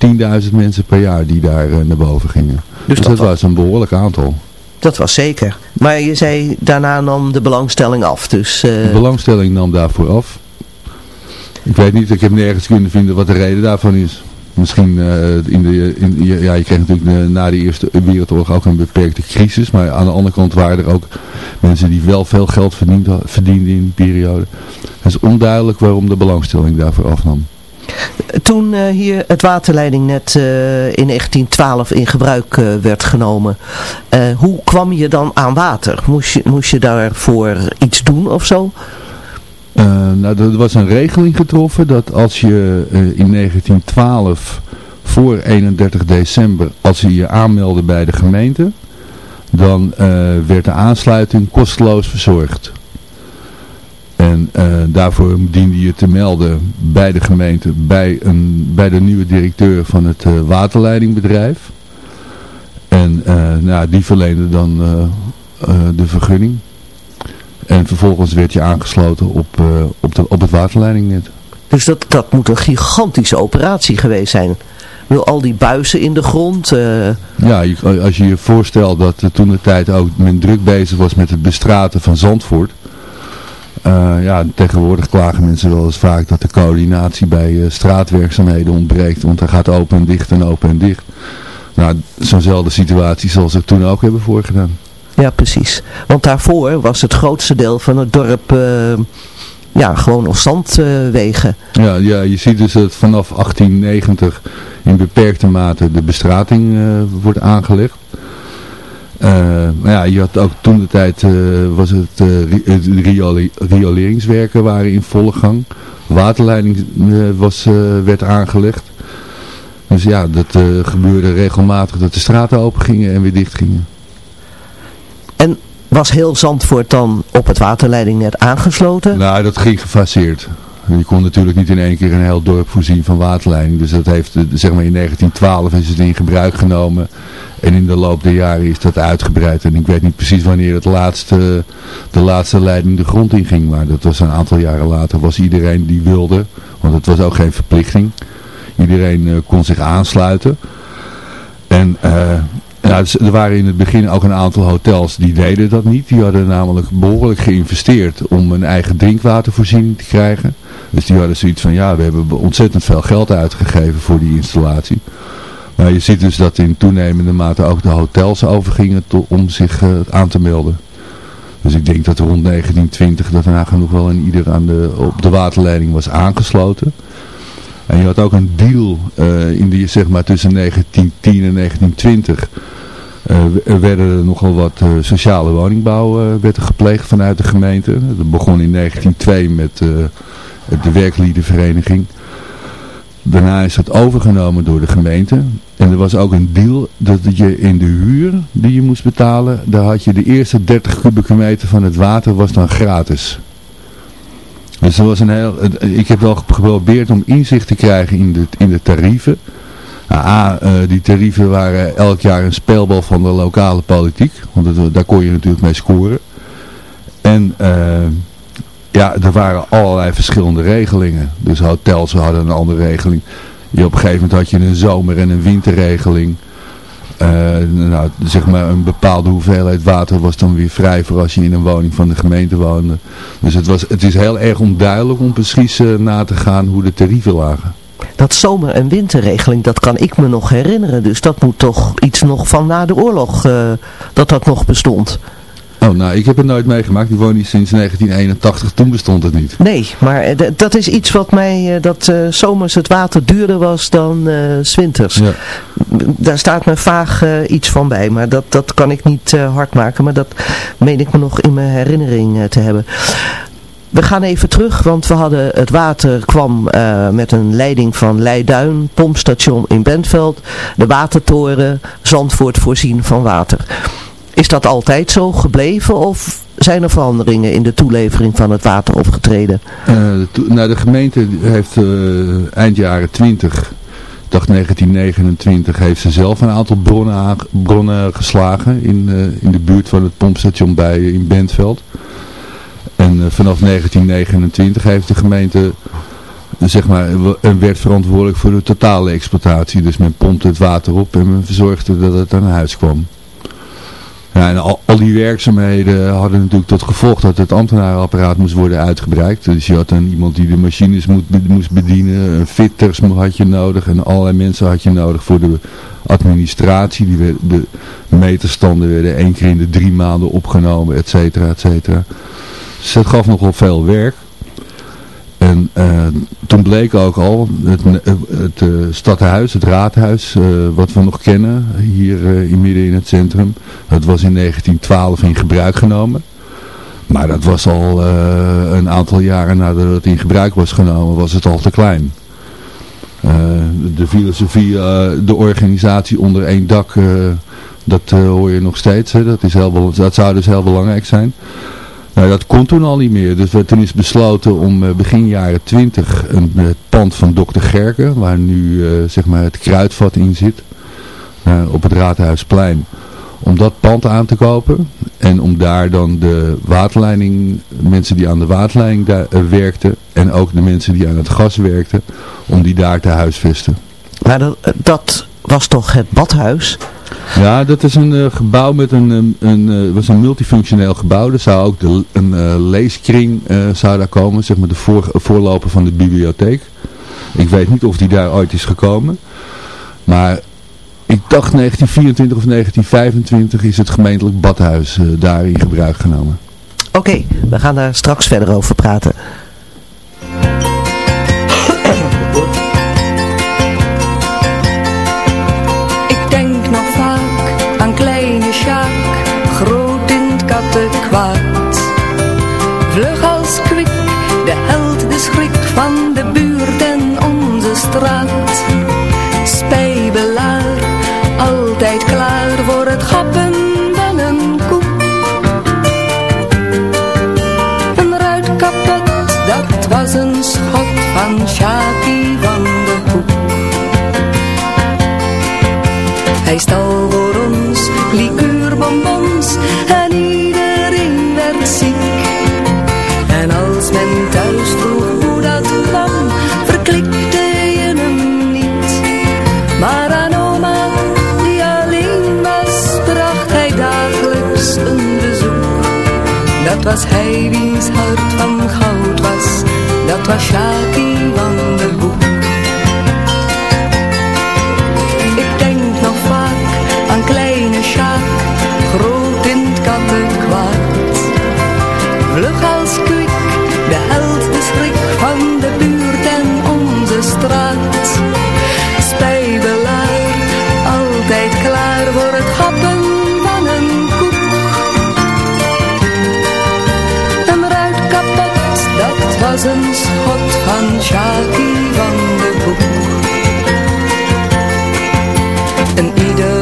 10.000 mensen per jaar die daar uh, naar boven gingen. Dus, dus dat, was een behoorlijk aantal. Dat was zeker. Maar je zei daarna nam de belangstelling af. Dus, De belangstelling nam daarvoor af. Ik weet niet, ik heb nergens kunnen vinden wat de reden daarvan is. Misschien uh, in de, in, ja, je kreeg natuurlijk na de Eerste Wereldoorlog ook een beperkte crisis. Maar aan de andere kant waren er ook mensen die wel veel geld verdienden, in die periode. Het is onduidelijk waarom de belangstelling daarvoor afnam. Toen uh, hier het waterleidingnet uh, in 1912 in gebruik werd genomen, hoe kwam je dan aan water? Moest je, moest je daarvoor iets doen of zo? Uh, nou, er was een regeling getroffen dat als je uh, in 1912 voor 31 december, als je je aanmeldde bij de gemeente, dan uh, werd de aansluiting kosteloos verzorgd. En En daarvoor diende je te melden bij de gemeente, bij, een, bij de nieuwe directeur van het waterleidingbedrijf. En nou, die verleende dan de vergunning. En vervolgens werd je aangesloten op, op, de, op het waterleidingnet. Dus dat, dat moet een gigantische operatie geweest zijn. Wil al die buizen in de grond. Uh... Ja, als je je voorstelt dat toen de tijd ook men druk bezig was met het bestraten van Zandvoort. Uh, ja, tegenwoordig klagen mensen wel eens vaak dat de coördinatie bij uh, straatwerkzaamheden ontbreekt. Want er gaat open en dicht en open en dicht. Nou, zo'nzelfde situatie zoals ze toen ook hebben voorgedaan. Ja, precies. Want daarvoor was het grootste deel van het dorp ja, gewoon op zandwegen. ja, ja, je ziet dus dat vanaf 1890 in beperkte mate de bestrating uh, wordt aangelegd. Maar ja, je had ook toen de tijd was het, het rioleringswerken waren in volle gang. Waterleiding was, werd aangelegd. Dus ja, dat gebeurde regelmatig dat de straten open gingen en weer dicht gingen. En was heel Zandvoort dan op het waterleidingnet aangesloten? Nou, dat ging gefaseerd. Je kon natuurlijk niet in één keer een heel dorp voorzien van waterleiding. Dus dat heeft, zeg maar in 1912 is het in gebruik genomen. En in de loop der jaren is dat uitgebreid. En ik weet niet precies wanneer het laatste, de laatste leiding de grond in ging. Maar dat was een aantal jaren later. Was iedereen die wilde. Want het was ook geen verplichting. Iedereen uh, kon zich aansluiten. En uh, ja, er waren in het begin ook een aantal hotels die deden dat niet. Die hadden namelijk behoorlijk geïnvesteerd om een eigen drinkwatervoorziening te krijgen. Dus die hadden zoiets van, ja, we hebben ontzettend veel geld uitgegeven voor die installatie. Maar je ziet dus dat in toenemende mate ook de hotels overgingen om zich uh, aan te melden. Dus ik denk dat rond 1920 dat nagenoeg wel in ieder aan de, op de waterleiding was aangesloten. En je had ook een deal uh, in die, zeg maar, tussen 1910 en 1920 uh, er werden er nogal wat uh, sociale woningbouw werd gepleegd vanuit de gemeente. Dat begon in 1902 met de werkliedenvereniging. Daarna is dat overgenomen door de gemeente. En er was ook een deal dat je in de huur die je moest betalen, daar had je de eerste 30 kubieke meter van het water was dan gratis. Dus dat was een heel, ik heb wel geprobeerd om inzicht te krijgen in de, in de tarieven. Nou, A, uh, die tarieven waren elk jaar een speelbal van de lokale politiek. Want daar kon je natuurlijk mee scoren. En uh, ja, er waren allerlei verschillende regelingen. Dus hotels hadden een andere regeling. Je, op een gegeven moment had je een zomer- en een winterregeling. Uh, nou, zeg maar een bepaalde hoeveelheid water was dan weer vrij voor als je in een woning van de gemeente woonde. Dus het, was, het is heel erg onduidelijk om precies na te gaan hoe de tarieven lagen dat zomer- en winterregeling, dat kan ik me nog herinneren. Dus dat moet toch iets nog van na de oorlog, uh, dat dat nog bestond. Oh, nou, ik heb het nooit meegemaakt. Die woon hier sinds 1981. Toen bestond het niet. Nee, maar uh, dat is iets wat mij, uh, dat zomers het water duurder was dan winters. Ja. Daar staat me vaag iets van bij, maar dat, dat kan ik niet hard maken. Maar dat meen ik me nog in mijn herinnering te hebben. We gaan even terug, want we hadden het water kwam uh, met een leiding van Leiduin, pompstation in Bentveld, de watertoren, Zandvoort voorzien van water. Is dat altijd zo gebleven of zijn er veranderingen in de toelevering van het water opgetreden? Uh, de, gemeente heeft uh, eind jaren 20 dacht 1929 heeft ze zelf een aantal bronnen, bronnen geslagen in, in de buurt van het pompstation bij in Bentveld. En eh, vanaf 1929 heeft de gemeente zeg maar, werd verantwoordelijk voor de totale exploitatie. Dus men pompte het water op en men verzorgde dat het aan huis kwam. Ja, en al, die werkzaamheden hadden natuurlijk tot gevolg dat het ambtenarenapparaat moest worden uitgebreid. Dus je had dan iemand die de machines moet, moest bedienen, fitters had je nodig en allerlei mensen had je nodig voor de administratie. Die de meterstanden werden één keer in de drie maanden opgenomen, et cetera, et cetera. Het gaf nogal veel werk. En uh, toen bleek ook al, het, het uh, stadhuis, het raadhuis, uh, wat we nog kennen, hier in midden in het centrum, dat was in 1912 in gebruik genomen. Maar dat was al een aantal jaren nadat het in gebruik was genomen, was het al te klein. de filosofie, de organisatie onder één dak, dat hoor je nog steeds. Hè? Dat, is heel, dat zou dus heel belangrijk zijn. Nou, dat kon toen al niet meer. Dus toen is besloten om uh, begin jaren 20 een, het pand van dokter Gerken, waar nu uh, zeg maar het kruidvat in zit, op het Raadhuisplein, om dat pand aan te kopen. En om daar dan de waterleiding, mensen die aan de waterleiding werkten, en ook de mensen die aan het gas werkten, om die daar te huisvesten. Maar dat, dat was toch het badhuis? Ja, dat is een uh, gebouw met een, een, uh, was een multifunctioneel gebouw. Er zou ook de, een uh, leeskring zou daar komen, zeg maar de voor, voorloper van de bibliotheek. Ik weet niet of die daar ooit is gekomen. Maar ik dacht 1924 of 1925 is het gemeentelijk badhuis daar in gebruik genomen. Oké, we gaan daar straks verder over praten. Wiens hart van goud was, dat was was een van Shaki van de Boek. En ieder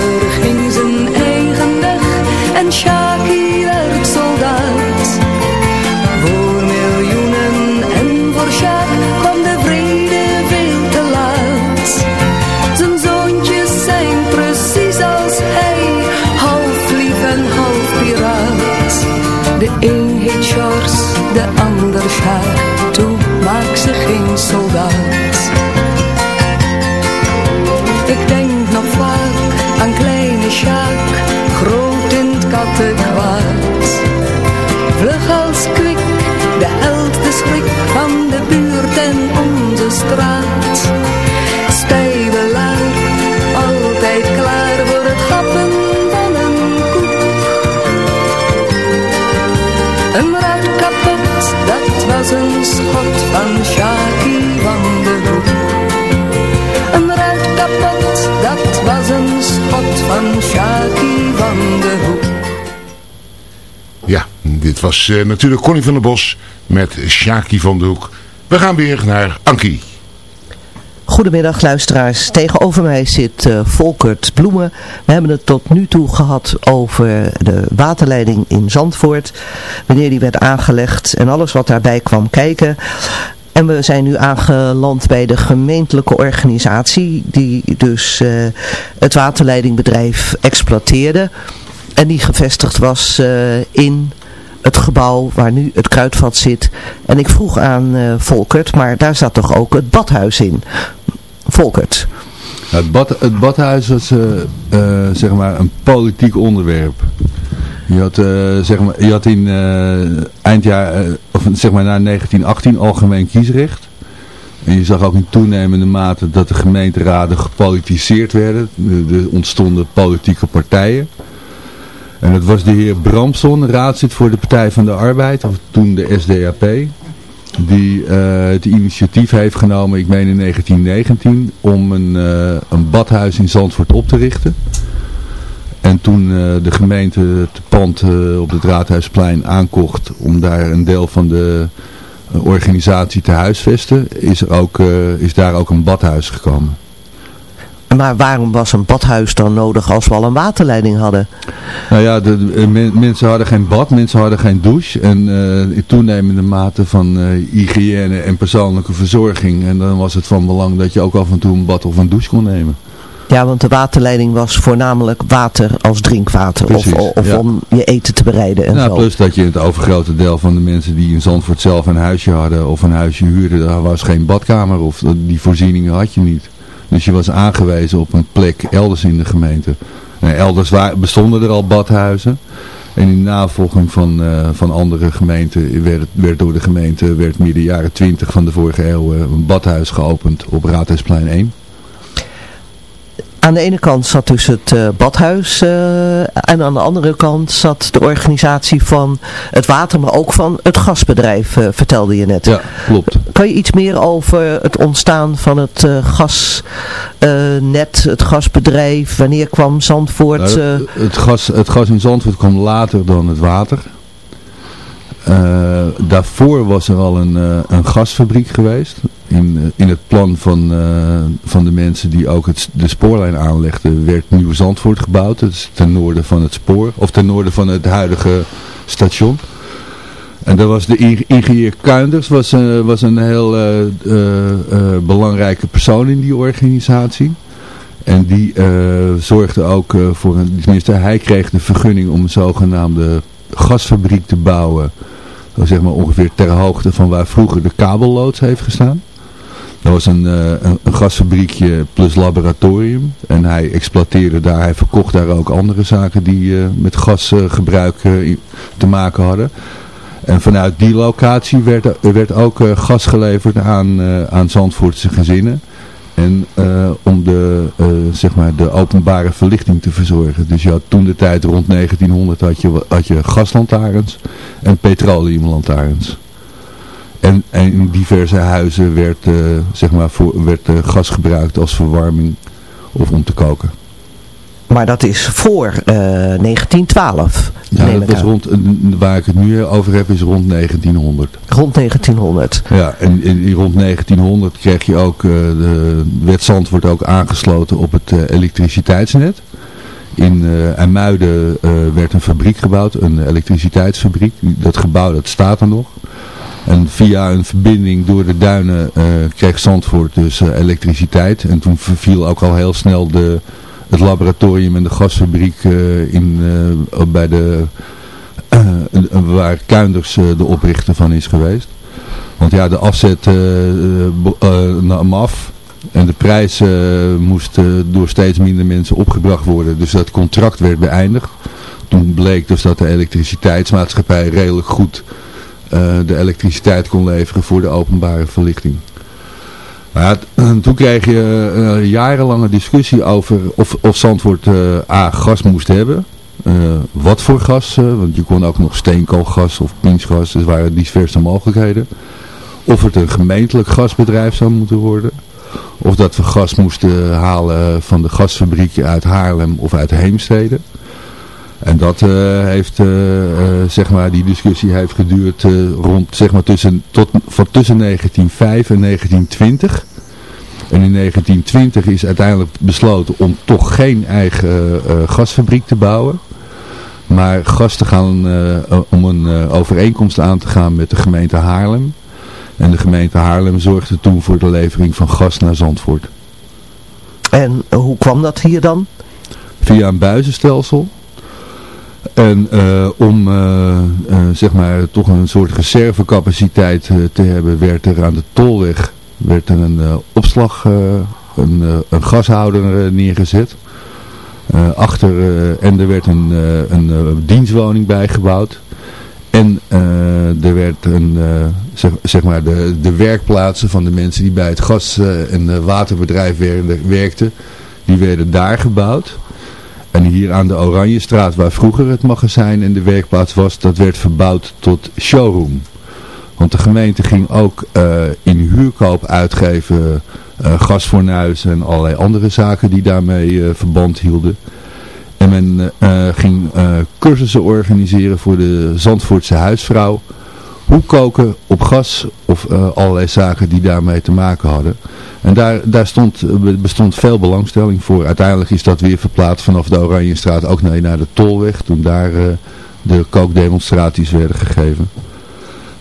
een schot van Shaki van de Hoek. Een ruit kapot, dat was een schot van Shaki van de Hoek. Ja, dit was uh, natuurlijk Connie van der Bos met Shaki van de Hoek. We gaan weer naar Ankie. Goedemiddag luisteraars. Tegenover mij zit uh, Volkert Bloemen. We hebben het tot nu toe gehad over de waterleiding in Zandvoort. Wanneer die werd aangelegd en alles wat daarbij kwam kijken. En we zijn nu aangeland bij de gemeentelijke organisatie die dus uh, het waterleidingbedrijf exploiteerde. En die gevestigd was uh, in het gebouw waar nu het kruidvat zit. En ik vroeg aan Volkert, maar daar zat toch ook het badhuis in? Volkert. Het, bad, het badhuis was uh, uh, zeg maar een politiek onderwerp. Je had, uh, zeg maar, je had in eindjaar, of zeg maar na 1918 algemeen kiesrecht. En je zag ook in toenemende mate dat de gemeenteraden gepolitiseerd werden. Er ontstonden politieke partijen. En dat was de heer Bramson, raadslid voor de Partij van de Arbeid, of toen de SDAP. Die het initiatief heeft genomen, ik meen in 1919, om een, uh, een badhuis in Zandvoort op te richten. En toen uh, de gemeente het pand op het Raadhuisplein aankocht om daar een deel van de organisatie te huisvesten, is, er ook, is daar ook een badhuis gekomen. Maar waarom was een badhuis dan nodig als we al een waterleiding hadden? Nou ja, de, men, mensen hadden geen bad, mensen hadden geen douche. En uh, in toenemende mate van uh, hygiëne en persoonlijke verzorging. En dan was het van belang dat je ook af en toe een bad of een douche kon nemen. Ja, want de waterleiding was voornamelijk water als drinkwater. Precies, of, of ja. om je eten te bereiden en nou, zo. Plus dat je het overgrote deel van de mensen die in Zandvoort zelf een huisje hadden of een huisje huurden. Daar was geen badkamer of die voorzieningen had je niet. Dus je was aangewezen op een plek elders in de gemeente. Nou, elders bestonden er al badhuizen. En in navolging van, uh, van andere gemeenten werd, werd door de gemeente werd midden jaren 20 van de vorige eeuw een badhuis geopend op Raadhuisplein 1. Aan de ene kant zat dus het uh, badhuis uh, en aan de andere kant zat de organisatie van het water, maar ook van het gasbedrijf, uh, vertelde je net. Ja, klopt. Kan je iets meer over het ontstaan van het gasnet, het gasbedrijf, wanneer kwam Zandvoort? Nou, het, gas, het gas in Zandvoort kwam later dan het water. Daarvoor was er al een, een gasfabriek geweest in, in het plan van, van de mensen die ook het, de spoorlijn aanlegden, werd Nieuw Zandvoort gebouwd. Dat is ten noorden van het spoor, of ten noorden van het huidige station. En daar was de ingenieur Kuinders, was, was een heel belangrijke persoon in die organisatie. En die zorgde ook voor, tenminste hij kreeg de vergunning om een zogenaamde gasfabriek te bouwen. Zeg maar ongeveer ter hoogte van waar vroeger de kabelloods heeft gestaan. Dat was een, een, een, gasfabriekje plus laboratorium. En hij exploiteerde daar, hij verkocht daar ook andere zaken die uh, met gasgebruik uh, te maken hadden. En vanuit die locatie werd, werd ook gas geleverd aan, aan Zandvoortse gezinnen. En om de, zeg maar de openbare verlichting te verzorgen. Dus je had toen de tijd rond 1900 had je, had je gaslantaarns en petroleumlantaarns. En, in diverse huizen werd, uh, zeg maar voor, werd gas gebruikt als verwarming of om te koken. Maar dat is voor uh, 1912. Ja, dat was rond, waar ik het nu over heb is rond 1900. Rond 1900. Ja, en rond 1900 kreeg je ook, de wet Zandvoort ook aangesloten op het elektriciteitsnet. In uh, IJmuiden werd een fabriek gebouwd, een elektriciteitsfabriek. Dat gebouw dat staat er nog. En via een verbinding door de duinen uh, kreeg Zandvoort dus uh, elektriciteit. En toen verviel ook al heel snel de, het laboratorium en de gasfabriek uh, in, bij de, waar Kuinders de oprichter van is geweest. Want ja, de afzet nam af. En de prijs moest door steeds minder mensen opgebracht worden. Dus dat contract werd beëindigd. Toen bleek dus dat de elektriciteitsmaatschappij redelijk goed uh, de elektriciteit kon leveren voor de openbare verlichting. Toen kreeg je uh, jarenlange discussie over of, of Zandvoort uh, A gas moest hebben. wat voor gas, want je kon ook nog steenkoolgas of pinchgas, dus waren diverse mogelijkheden. Of het een gemeentelijk gasbedrijf zou moeten worden. Of dat we gas moesten halen van de gasfabriek uit Haarlem of uit Heemstede. En dat uh, heeft, uh, uh, zeg maar, die discussie heeft geduurd rond, zeg maar, tussen, tot, van tussen 1905 en 1920. En in 1920 is uiteindelijk besloten om toch geen eigen gasfabriek te bouwen. Maar gas te gaan, om een overeenkomst aan te gaan met de gemeente Haarlem. En de gemeente Haarlem zorgde toen voor de levering van gas naar Zandvoort. En hoe kwam dat hier dan? Via een buizenstelsel. En uh, om uh, uh, zeg maar toch een soort reservecapaciteit te hebben, werd er aan de tolweg werd er een opslag, een, een gashouder neergezet. achter, en er werd een, een dienstwoning bijgebouwd. En er werd een, zeg, zeg, maar de, de werkplaatsen van de mensen die bij het gas- en waterbedrijf werkten, die werden daar gebouwd. En hier aan de Oranjestraat, waar vroeger het magazijn en de werkplaats was, dat werd verbouwd tot showroom. Want de gemeente ging ook uh, in huurkoop uitgeven uh, gasfornuizen en allerlei andere zaken die daarmee uh, verband hielden. En men ging cursussen organiseren voor de Zandvoortse huisvrouw hoe koken op gas of allerlei zaken die daarmee te maken hadden. En daar, daar stond, bestond veel belangstelling voor. Uiteindelijk is dat weer verplaatst vanaf de Oranjestraat ook naar, naar de Tolweg. Toen daar de kookdemonstraties werden gegeven.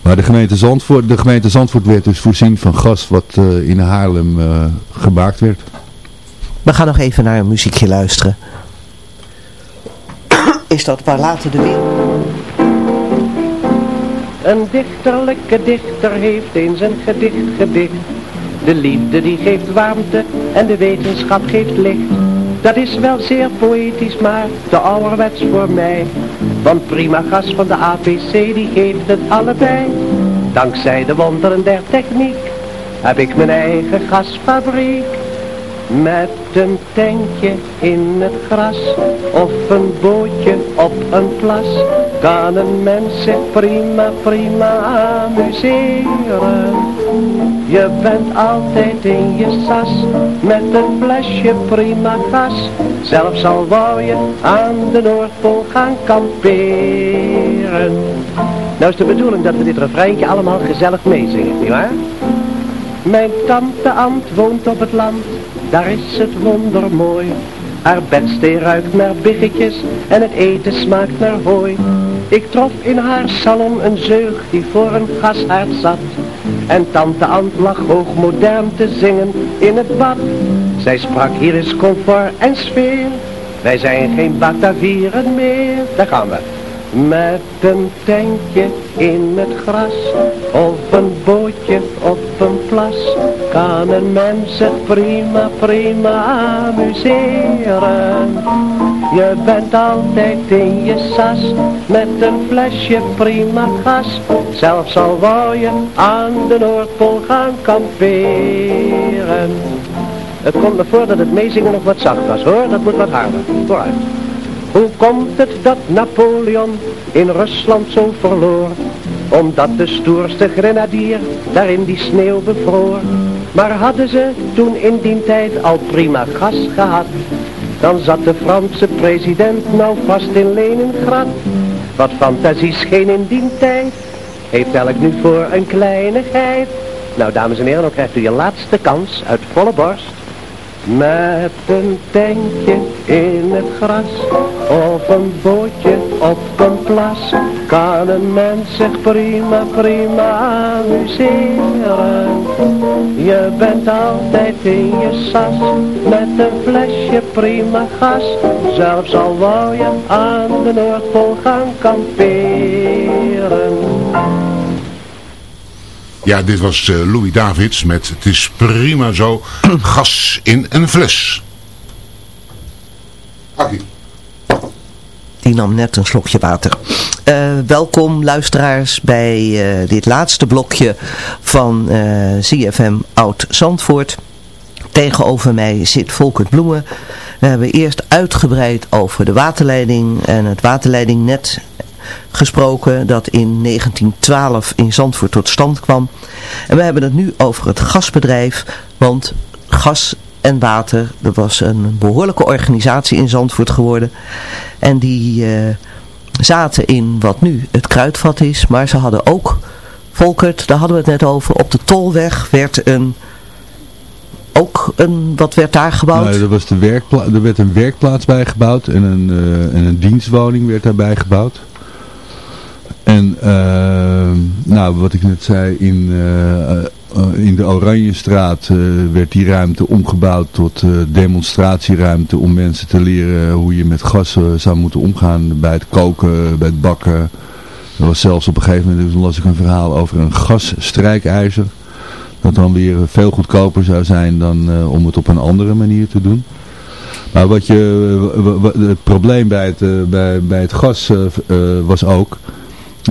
Maar de gemeente Zandvoort, de gemeente Zandvoort werd dus voorzien van gas wat uh, in Haarlem uh, gemaakt werd. We gaan nog even naar een muziekje luisteren. Is dat waar later de wereld... Een dichterlijke dichter heeft eens een gedicht gedicht. De liefde die geeft warmte en de wetenschap geeft licht. Dat is wel zeer poëtisch, maar te ouderwets voor mij. Want prima gas van de APC, die geeft het allebei. Dankzij de wonderen der techniek, heb ik mijn eigen gasfabriek. Met een tentje in het gras, of een bootje op een plas, kan een mens prima, prima amuseren. Je bent altijd in je sas, met een flesje prima gas, zelfs al wou je aan de Noordpool gaan kamperen. Nou is de bedoeling dat we dit refreintje allemaal gezellig meezingen, nietwaar? Mijn tante Ant woont op het land, daar is het wonder mooi. Haar bedstee ruikt naar biggetjes en het eten smaakt naar hooi. Ik trof in haar salon een zeug die voor een gashaard zat. En tante Ant lag hoogmodern te zingen in het bad. Zij sprak hier is comfort en sfeer. Wij zijn geen Batavieren meer. Daar gaan we. Met een tentje in het gras of een bootje op een plas kan een mens zich prima, prima amuseren. Je bent altijd in je sas met een flesje prima gas. Zelfs al wou je aan de Noordpool gaan kamperen. Het komt me voor dat het meezingen nog wat zacht was hoor, dat moet wat harder. Vooruit. Hoe komt het dat Napoleon in Rusland zo verloor? Omdat de stoerste grenadier daar in die sneeuw bevroor. Maar hadden ze toen in die tijd al prima gas gehad, dan zat de Franse president nou vast in Leningrad. Wat fantasie scheen in die tijd, heeft elk nu voor een kleinigheid. Nou dames en heren, dan krijgt u je laatste kans uit volle borst. Met een tentje in het gras of een bootje op een plas kan een mens zich prima, prima amuseren. Je bent altijd in je sas met een flesje prima gas, zelfs al wou je aan de Noordpool gaan kamperen. Ja, dit was uh, Louis Davids met Het is prima zo, gas in een fles. Akkie. Die nam net een slokje water. Uh, welkom luisteraars bij uh, dit laatste blokje van CFM Oud Zandvoort. Tegenover mij zit Volkert Bloemen. We hebben eerst uitgebreid over de waterleiding en het waterleidingnet gesproken dat in 1912 in Zandvoort tot stand kwam. En we hebben het nu over het gasbedrijf, want gas en water, dat was een behoorlijke organisatie in Zandvoort geworden. En die uh, zaten in wat nu het kruidvat is, maar ze hadden ook, Volkert, daar hadden we het net over, op de Tolweg werd een ook een, wat werd daar gebouwd? Nee, er, was de werkpla er werd een werkplaats bijgebouwd en een, uh, en een dienstwoning werd daarbij gebouwd. En uh, nou, wat ik net zei, in, uh, in de Oranjestraat werd die ruimte omgebouwd tot demonstratieruimte om mensen te leren hoe je met gas zou moeten omgaan bij het koken, bij het bakken. Er was zelfs op een gegeven moment, las ik een verhaal over een gasstrijkijzer. Dat dan weer veel goedkoper zou zijn dan om het op een andere manier te doen. Maar wat je, het probleem bij het, bij, bij het gas was ook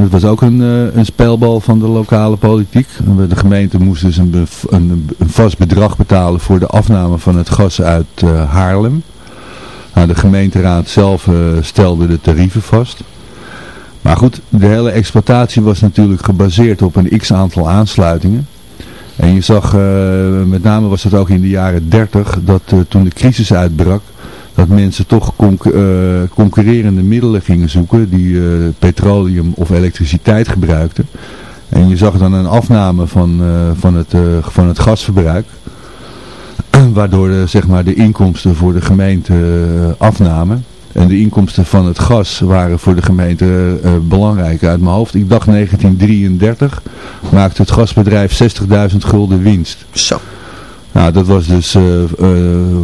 het was ook een, uh, een spelbal van de lokale politiek. De gemeente moest dus een, een, een vast bedrag betalen voor de afname van het gas uit uh, Haarlem. Nou, de gemeenteraad zelf uh, stelde de tarieven vast. Maar goed, de hele exploitatie was natuurlijk gebaseerd op een x-aantal aansluitingen. En je zag, met name was dat ook in de jaren 30, dat toen de crisis uitbrak, dat mensen toch uh, concurrerende middelen gingen zoeken die uh, petroleum of elektriciteit gebruikten. En je zag dan een afname van, van, het, van het gasverbruik. Waardoor de, zeg maar, de inkomsten voor de gemeente afnamen. En de inkomsten van het gas waren voor de gemeente uh, belangrijk. Uit mijn hoofd, ik dacht 1933, maakte het gasbedrijf 60.000 gulden winst. Zo. Nou, dat, was dus, uh,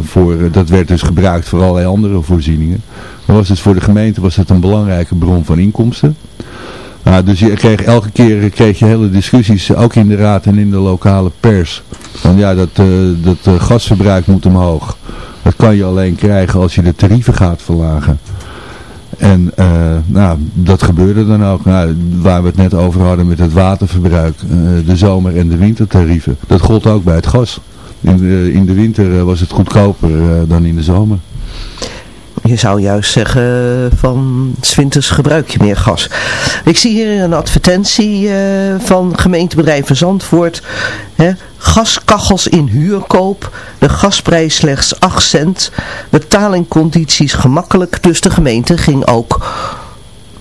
voor, dat werd dus gebruikt voor allerlei andere voorzieningen. Dat was dus voor de gemeente was het een belangrijke bron van inkomsten. Nou, dus je kreeg, elke keer kreeg je hele discussies, ook in de raad en in de lokale pers. Van ja, dat, dat gasverbruik moet omhoog. Dat kan je alleen krijgen als je de tarieven gaat verlagen. En nou, dat gebeurde dan ook. Nou, waar we het net over hadden met het waterverbruik, de zomer- en de wintertarieven. Dat gold ook bij het gas. In de, in de winter was het goedkoper dan in de zomer. Je zou juist zeggen van Swinters gebruik je meer gas. Ik zie hier een advertentie uh, van gemeentebedrijven Zandvoort. Hè, gaskachels in huurkoop. De gasprijs slechts 8 cent. Betalingcondities gemakkelijk. Dus de gemeente ging ook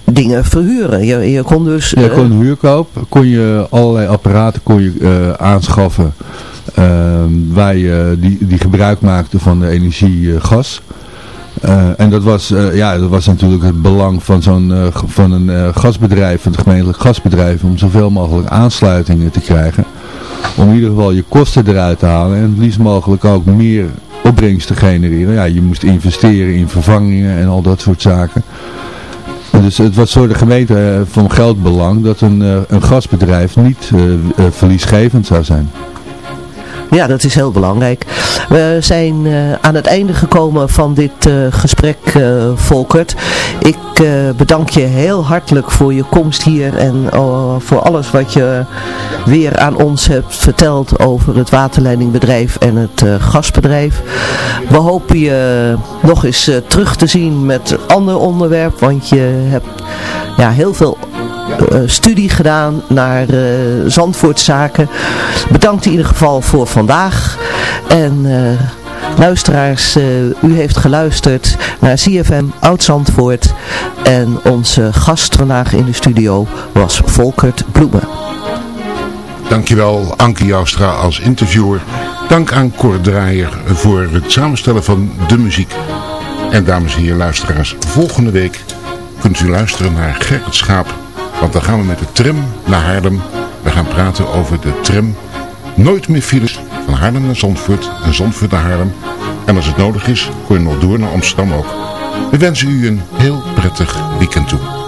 dingen verhuren. Je, je kon dus... Je kon huurkoop. Kon je allerlei apparaten kon je, uh, aanschaffen. Uh, waar je die, die gebruik maakte van de energie gas. Uh, en dat was, ja, dat was natuurlijk het belang van, zo'n, van een gasbedrijf, van het gemeentelijk gasbedrijf, om zoveel mogelijk aansluitingen te krijgen. Om in ieder geval je kosten eruit te halen en het liefst mogelijk ook meer opbrengst te genereren. Ja, je moest investeren in vervangingen en al dat soort zaken. Dus het was voor de gemeente van geldbelang dat een, een gasbedrijf niet verliesgevend zou zijn. Ja, dat is heel belangrijk. We zijn uh, aan het einde gekomen van dit uh, gesprek, uh, Volkert. Ik bedank je heel hartelijk voor je komst hier en voor alles wat je weer aan ons hebt verteld over het waterleidingbedrijf en het gasbedrijf. We hopen je nog eens terug te zien met ander onderwerp, want je hebt ja, heel veel uh, studie gedaan naar uh, Zandvoortzaken. Bedankt in ieder geval voor vandaag. En uh, luisteraars, u heeft geluisterd naar CFM Oud-Zandvoort. En onze gast vandaag in de studio was Volkert Bloemen. Dankjewel Anke Joustra als interviewer. Dank aan Cor Draaier voor het samenstellen van de muziek. En dames en heren luisteraars, volgende week kunt u luisteren naar Gerrit Schaap want dan gaan we met de tram naar Haarlem. We gaan praten over de tram. Nooit meer files van Haarlem naar Zandvoort en Zandvoort naar Haarlem. En als het nodig is, kun je nog door naar Amsterdam ook. We wensen u een heel prettig weekend toe.